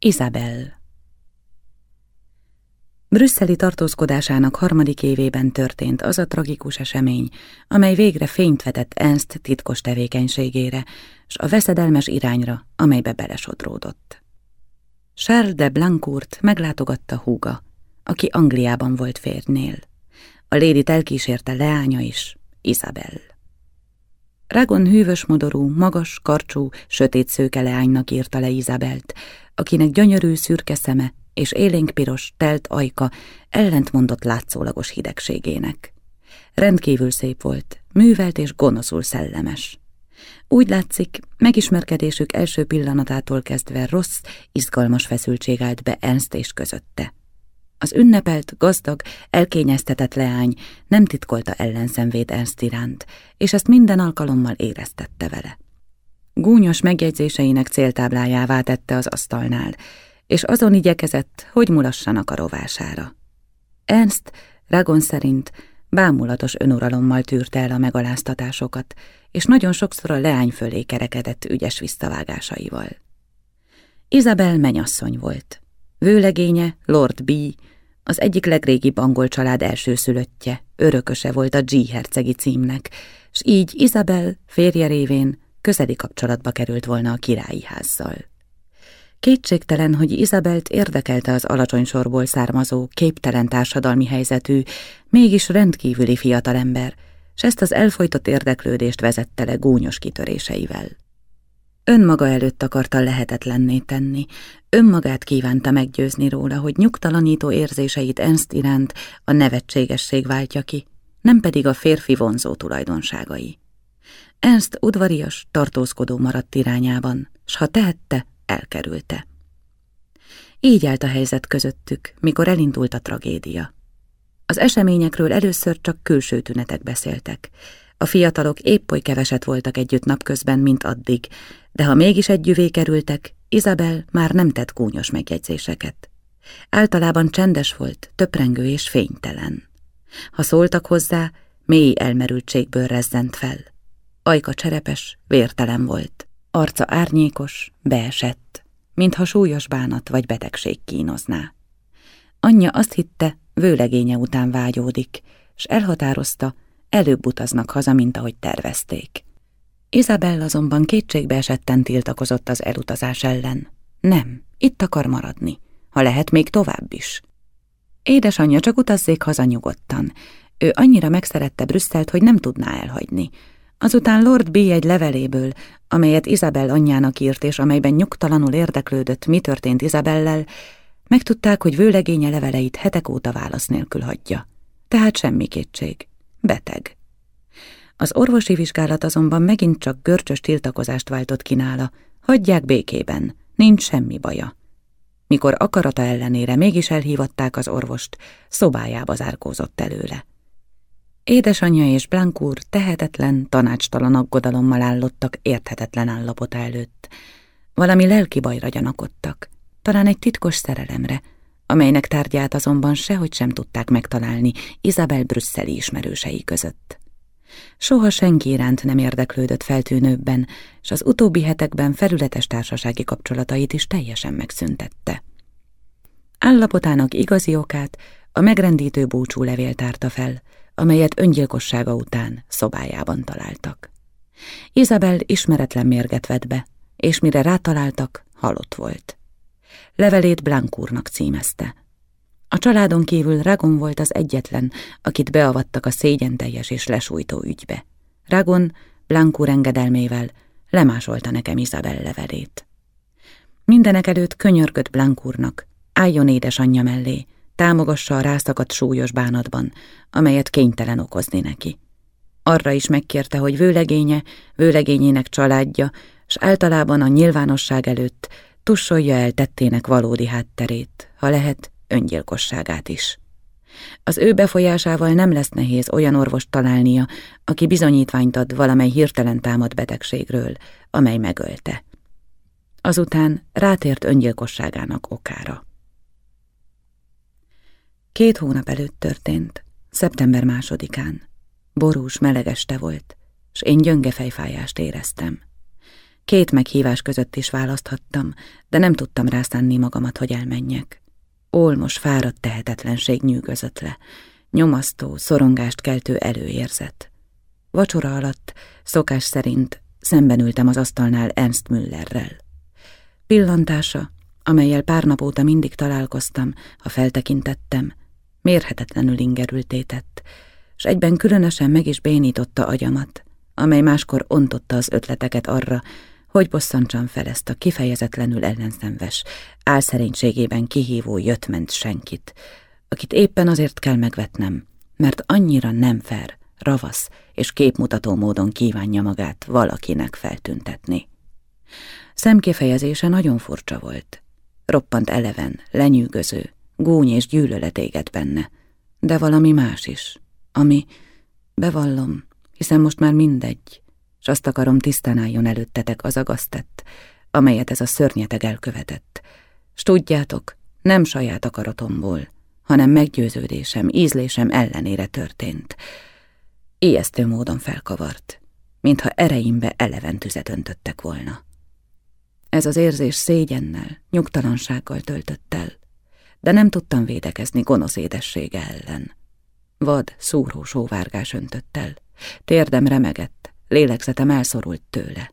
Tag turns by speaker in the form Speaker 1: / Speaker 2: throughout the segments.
Speaker 1: Isabel Brüsszeli tartózkodásának harmadik évében történt az a tragikus esemény, amely végre fényt vetett Ernst titkos tevékenységére, s a veszedelmes irányra, amelybe belesodródott. Charles de Blancourt meglátogatta húga, aki Angliában volt férjnél. A lédit elkísérte leánya is, Isabel. Ragon hűvös modorú, magas, karcsú, sötét szőke leánynak írta le Izabelt, akinek gyönyörű szürke szeme és élénkpiros, telt ajka ellentmondott látszólagos hidegségének. Rendkívül szép volt, művelt és gonoszul szellemes. Úgy látszik, megismerkedésük első pillanatától kezdve rossz, izgalmas feszültség állt be Ernst és közötte. Az ünnepelt, gazdag, elkényeztetett leány nem titkolta ellenszenvét Ernst iránt, és ezt minden alkalommal éreztette vele. Gúnyos megjegyzéseinek céltáblájává tette az asztalnál, és azon igyekezett, hogy mulassanak a rovására. Ernst, Ragon szerint, bámulatos önuralommal tűrte el a megaláztatásokat, és nagyon sokszor a leány fölé kerekedett ügyes visszavágásaival. Isabel menyasszony volt. Vőlegénye, Lord B., az egyik legrégibb angol család elsőszülöttje, örököse volt a G hercegi címnek, s így Isabel férje révén közeli kapcsolatba került volna a királyi házzal. Kétségtelen, hogy Izabelt érdekelte az alacsony sorból származó, képtelen társadalmi helyzetű, mégis rendkívüli fiatalember, s ezt az elfolytott érdeklődést vezette le gúnyos kitöréseivel. Önmaga előtt akarta lehetetlenné tenni, önmagát kívánta meggyőzni róla, hogy nyugtalanító érzéseit Ernst iránt a nevetségesség váltja ki, nem pedig a férfi vonzó tulajdonságai. Ernst udvarias, tartózkodó maradt irányában, s ha tehette, elkerülte. Így állt a helyzet közöttük, mikor elindult a tragédia. Az eseményekről először csak külső tünetek beszéltek. A fiatalok épp oly keveset voltak együtt napközben, mint addig, de ha mégis együvé kerültek, Izabel már nem tett kúnyos megjegyzéseket. Általában csendes volt, töprengő és fénytelen. Ha szóltak hozzá, mély elmerültségből rezzent fel. Ajka cserepes, vértelen volt. Arca árnyékos, beesett, mintha súlyos bánat vagy betegség kínozná. Anyja azt hitte, vőlegénye után vágyódik, s elhatározta, előbb utaznak haza, mint ahogy tervezték. Izabella azonban kétségbe esetten tiltakozott az elutazás ellen. Nem, itt akar maradni, ha lehet még tovább is. Édesanyja csak utazzék haza nyugodtan. Ő annyira megszerette Brüsszelt, hogy nem tudná elhagyni. Azután Lord B. egy leveléből, amelyet Izabel anyjának írt, és amelyben nyugtalanul érdeklődött, mi történt Izabellel, megtudták, hogy vőlegénye leveleit hetek óta válasz nélkül hagyja. Tehát semmi kétség. Beteg. Az orvosi vizsgálat azonban megint csak görcsös tiltakozást váltott ki nála. Hagyják békében, nincs semmi baja. Mikor akarata ellenére mégis elhívatták az orvost, szobájába zárkózott előle. Édesanyja és Blankúr tehetetlen, tanácstalan aggodalommal állottak érthetetlen állapota előtt. Valami lelki bajra gyanakodtak, talán egy titkos szerelemre, amelynek tárgyát azonban sehogy sem tudták megtalálni Isabel brüsszeli ismerősei között. Soha senki iránt nem érdeklődött feltűnőbben, és az utóbbi hetekben felületes társasági kapcsolatait is teljesen megszüntette. Állapotának igazi okát a megrendítő búcsú levél tárta fel, amelyet öngyilkossága után szobájában találtak. Izabel ismeretlen mérget vett be, és mire rátaláltak, halott volt. Levelét Blankúrnak címezte. A családon kívül Ragon volt az egyetlen, akit beavattak a szégyenteljes és lesújtó ügybe. Ragon, Blankúr engedelmével lemásolta nekem Izabel levelét. Mindenek előtt könyörgött Blankúrnak, álljon édesanyja mellé, támogassa a rászakadt súlyos bánatban, amelyet kénytelen okozni neki. Arra is megkérte, hogy vőlegénye, vőlegényének családja, s általában a nyilvánosság előtt tussolja el tettének valódi hátterét, ha lehet, öngyilkosságát is. Az ő befolyásával nem lesz nehéz olyan orvost találnia, aki bizonyítványt ad valamely hirtelen támad betegségről, amely megölte. Azután rátért öngyilkosságának okára. Két hónap előtt történt, szeptember másodikán. Borús, meleg este volt, s én gyönge fejfájást éreztem. Két meghívás között is választhattam, de nem tudtam rászánni magamat, hogy elmenjek. Olmos, fáradt tehetetlenség nyűgözött le, nyomasztó, szorongást keltő előérzet. Vacsora alatt, szokás szerint szemben ültem az asztalnál Ernst Müllerrel. Pillantása, amelyel pár nap óta mindig találkoztam, ha feltekintettem, mérhetetlenül ingerültétett, s egyben különösen meg is bénította agyamat, amely máskor ontotta az ötleteket arra, hogy bosszantsam fel ezt a kifejezetlenül ellenszenves, álszerénységében kihívó jöttment senkit, akit éppen azért kell megvetnem, mert annyira nem fair, ravasz és képmutató módon kívánja magát valakinek feltüntetni. Szemkifejezése nagyon furcsa volt. Roppant eleven, lenyűgöző, gúny és gyűlölet éget benne, de valami más is, ami, bevallom, hiszen most már mindegy, s azt akarom tisztán álljon előttetek az a gaztett, amelyet ez a szörnyeteg elkövetett. S tudjátok, nem saját akaratomból, hanem meggyőződésem, ízlésem ellenére történt. Ijesztő módon felkavart, mintha ereimbe eleven tüzet öntöttek volna. Ez az érzés szégyennel, nyugtalansággal töltött el, de nem tudtam védekezni gonosz édessége ellen. Vad, szúró sóvárgás öntött el, térdem remegett, lélegzetem elszorult tőle.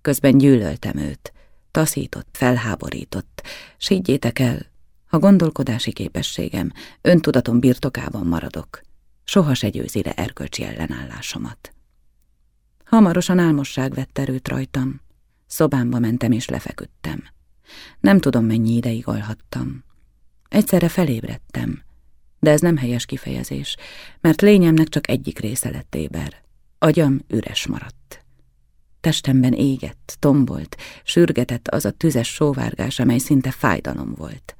Speaker 1: Közben gyűlöltem őt, taszított, felháborított, s higgyétek el, ha gondolkodási képességem, öntudatom birtokában maradok, soha se győzi le erkölcsi ellenállásomat. Hamarosan álmosság vett erőt rajtam, szobámba mentem és lefeküdtem. Nem tudom, mennyi ideig alhattam. Egyszerre felébredtem, de ez nem helyes kifejezés, mert lényemnek csak egyik része lett éber. Agyam üres maradt. Testemben égett, tombolt, sürgetett az a tüzes sóvárgás, amely szinte fájdalom volt.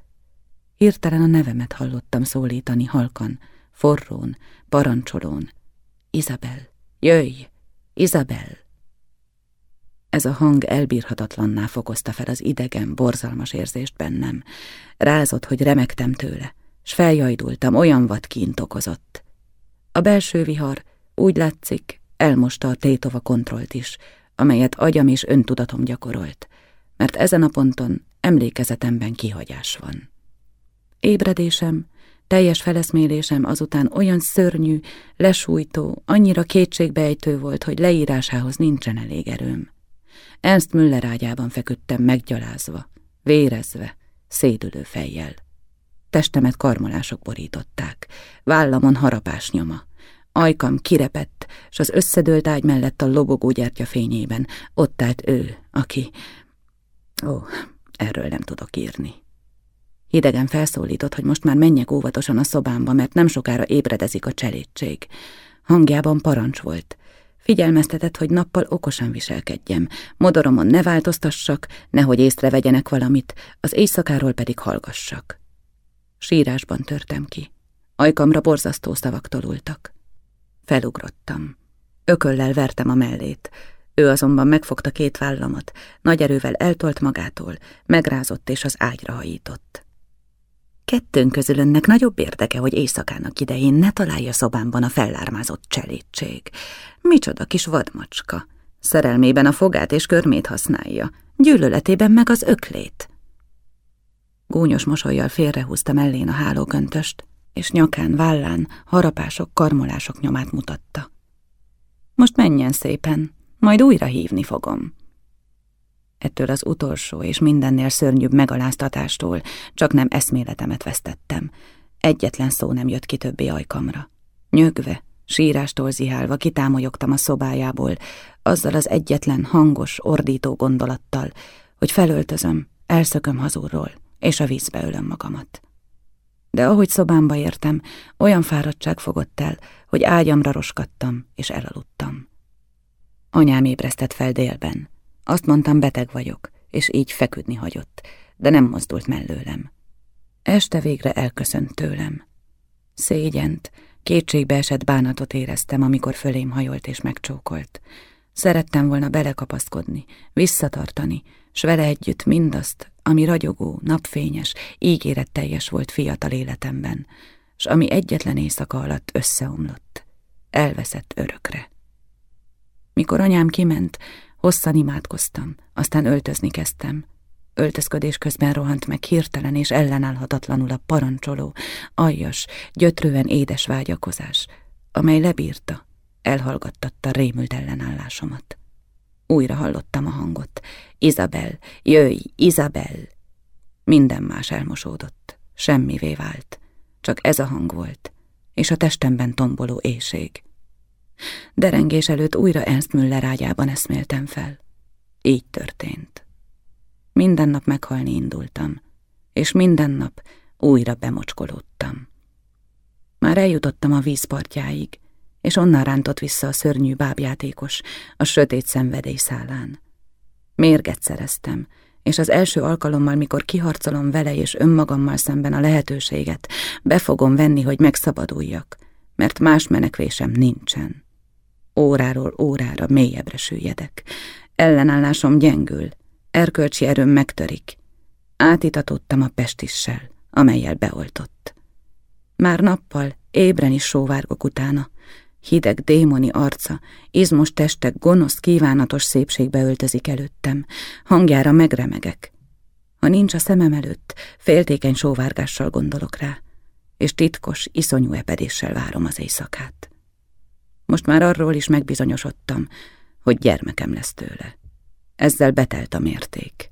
Speaker 1: Hirtelen a nevemet hallottam szólítani halkan, forrón, parancsolón. Izabel, jöjj! Izabel! Ez a hang elbírhatatlanná fokozta fel az idegen, borzalmas érzést bennem. Rázott, hogy remektem tőle, s feljajdultam, olyan vad kint okozott. A belső vihar, úgy látszik, elmosta a tétova kontrollt is, amelyet agyam és öntudatom gyakorolt, mert ezen a ponton emlékezetemben kihagyás van. Ébredésem, teljes feleszmélésem azután olyan szörnyű, lesújtó, annyira kétségbejtő volt, hogy leírásához nincsen elég erőm. Ernst Müller ágyában feküdtem meggyalázva, vérezve, szédülő fejjel. Testemet karmolások borították, vállamon harapás nyoma. Ajkam kirepett, s az összedőlt ágy mellett a lobogó gyertya fényében ott állt ő, aki... Ó, erről nem tudok írni. Hidegen felszólított, hogy most már menjek óvatosan a szobámba, mert nem sokára ébredezik a cselédség. Hangjában parancs volt. Figyelmeztetett, hogy nappal okosan viselkedjem, modoromon ne változtassak, nehogy észrevegyenek valamit, az éjszakáról pedig hallgassak. Sírásban törtem ki. Ajkamra borzasztó szavak tolultak. Felugrottam. Ököllel vertem a mellét. Ő azonban megfogta két vállamat, nagy erővel eltolt magától, megrázott és az ágyra hajított. Kettőnk közül önnek nagyobb érdeke, hogy éjszakának idején ne találja szobámban a fellármázott cselédség. Micsoda kis vadmacska. Szerelmében a fogát és körmét használja, gyűlöletében meg az öklét. Gúnyos mosolyjal félrehúzta mellén a hálógöntöst, és nyakán, vállán harapások, karmolások nyomát mutatta. Most menjen szépen, majd újra hívni fogom. Ettől az utolsó és mindennél szörnyűbb megaláztatástól csak nem eszméletemet vesztettem. Egyetlen szó nem jött ki többé ajkamra. Nyögve, sírástól zihálva kitámolyogtam a szobájából, azzal az egyetlen hangos, ordító gondolattal, hogy felöltözöm, elszököm hazúról, és a vízbe ölöm magamat. De ahogy szobámba értem, olyan fáradtság fogott el, hogy ágyamra roskadtam, és elaludtam. Anyám ébresztett fel délben. Azt mondtam, beteg vagyok, és így feküdni hagyott, de nem mozdult mellőlem. Este végre elköszönt tőlem. Szégyent, kétségbe esett bánatot éreztem, amikor fölém hajolt és megcsókolt. Szerettem volna belekapaszkodni, visszatartani, s vele együtt mindazt, ami ragyogó, napfényes, ígéretteljes volt fiatal életemben, s ami egyetlen éjszaka alatt összeomlott, elveszett örökre. Mikor anyám kiment, Hosszan imádkoztam, aztán öltözni kezdtem. Öltözködés közben rohant meg hirtelen és ellenállhatatlanul a parancsoló, aljas, gyötrően édes vágyakozás, amely lebírta, elhallgattatta rémült ellenállásomat. Újra hallottam a hangot. Izabel, jöjj, Izabel! Minden más elmosódott, semmivé vált. Csak ez a hang volt, és a testemben tomboló éjség. Derengés előtt újra Ernst Müller ágyában eszméltem fel. Így történt. Minden nap meghalni indultam, és minden nap újra bemocskolódtam. Már eljutottam a vízpartjáig, és onnan rántott vissza a szörnyű bábjátékos a sötét szenvedély szálán. Mérget szereztem, és az első alkalommal, mikor kiharcolom vele és önmagammal szemben a lehetőséget, be fogom venni, hogy megszabaduljak, mert más menekvésem nincsen. Óráról órára mélyebbre süllyedek. Ellenállásom gyengül, erkölcsi erőm megtörik. Átitatottam a pestissel, amelyel beoltott. Már nappal ébren is sóvárgok utána, hideg démoni arca, izmos testek gonosz, kívánatos szépségbe öltözik előttem, hangjára megremegek. Ha nincs a szemem előtt, féltékeny sóvárgással gondolok rá, és titkos, iszonyú epedéssel várom az éjszakát. Most már arról is megbizonyosodtam, hogy gyermekem lesz tőle. Ezzel betelt a mérték.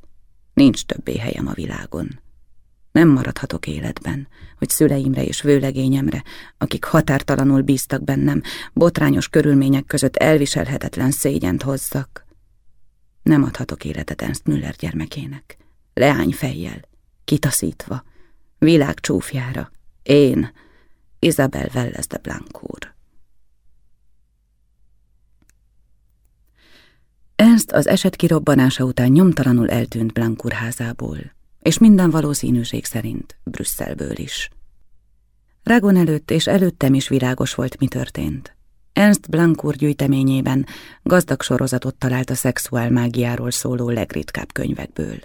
Speaker 1: Nincs többé helyem a világon. Nem maradhatok életben, hogy szüleimre és vőlegényemre, akik határtalanul bíztak bennem, botrányos körülmények között elviselhetetlen szégyent hozzak. Nem adhatok életet Ernst Müller gyermekének. Leány fejjel, kitaszítva, világ csúfjára. Én, Isabel Velles de Blancourt. Ernst az eset kirobbanása után nyomtalanul eltűnt Blancourt házából és minden valószínűség szerint Brüsszelből is. Ragon előtt és előttem is világos volt, mi történt. Ernst Blancourt gyűjteményében gazdag sorozatot talált a szexuál mágiáról szóló legritkább könyvekből.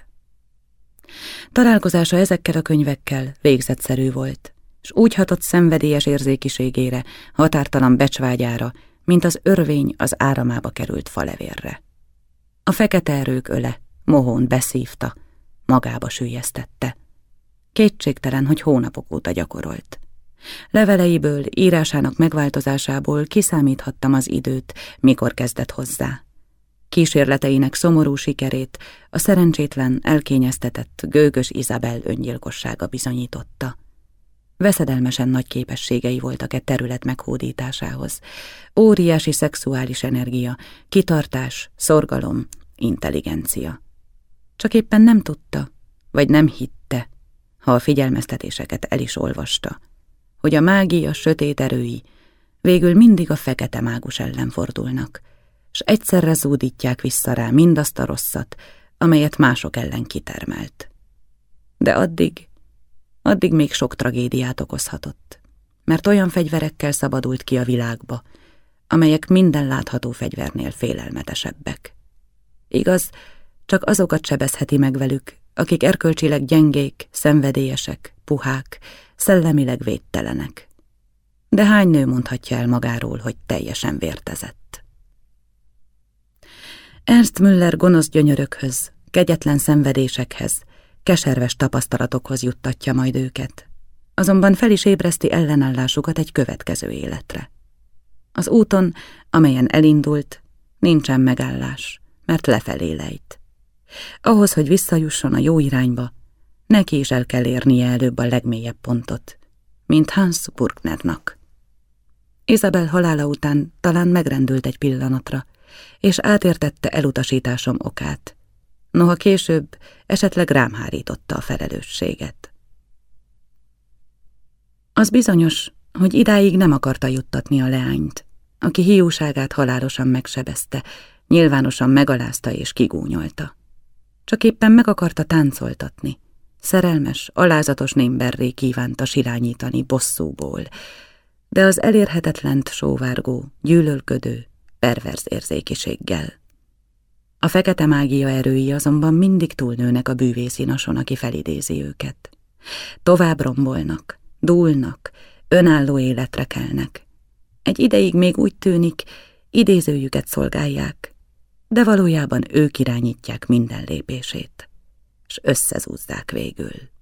Speaker 1: Találkozása ezekkel a könyvekkel végzetszerű volt, és úgy hatott szenvedélyes érzékiségére, határtalan becsvágyára, mint az örvény az áramába került falevérre. A fekete erők öle, mohón beszívta, magába sűjesztette. Kétségtelen, hogy hónapok óta gyakorolt. Leveleiből, írásának megváltozásából kiszámíthattam az időt, mikor kezdett hozzá. Kísérleteinek szomorú sikerét a szerencsétlen, elkényeztetett, gőgös Izabel öngyilkossága bizonyította. Veszedelmesen nagy képességei voltak e terület meghódításához. Óriási szexuális energia, kitartás, szorgalom, intelligencia. Csak éppen nem tudta, vagy nem hitte, ha a figyelmeztetéseket el is olvasta, hogy a mágia sötét erői végül mindig a fekete mágus ellen fordulnak, s egyszerre zúdítják vissza rá mindazt a rosszat, amelyet mások ellen kitermelt. De addig, addig még sok tragédiát okozhatott, mert olyan fegyverekkel szabadult ki a világba, amelyek minden látható fegyvernél félelmetesebbek. Igaz, csak azokat sebezheti meg velük, akik erkölcsileg gyengék, szenvedélyesek, puhák, szellemileg védtelenek. De hány nő mondhatja el magáról, hogy teljesen vértezett? Ernst Müller gonosz gyönyörökhöz, kegyetlen szenvedésekhez, keserves tapasztalatokhoz juttatja majd őket, azonban fel is ébreszti ellenállásukat egy következő életre. Az úton, amelyen elindult, nincsen megállás, mert lefelé lejt. Ahhoz, hogy visszajusson a jó irányba, neki is el kell érnie előbb a legmélyebb pontot, mint Hans Burgnernak. Isabel halála után talán megrendült egy pillanatra, és átértette elutasításom okát. Noha később esetleg rám hárította a felelősséget. Az bizonyos, hogy idáig nem akarta juttatni a leányt, aki hiúságát halálosan megsebezte, nyilvánosan megalázta és kigúnyolta. Csak éppen meg akarta táncoltatni. Szerelmes, alázatos némberré kívánta sirányítani bosszúból, de az elérhetetlent sóvárgó, gyűlölködő, perverz érzékiséggel. A fekete mágia erői azonban mindig túlnőnek a bűvészinason, aki felidézi őket. Tovább rombolnak, dúlnak, önálló életre kelnek. Egy ideig még úgy tűnik, idézőjüket szolgálják, de valójában ők irányítják minden lépését, s összezúzzák végül.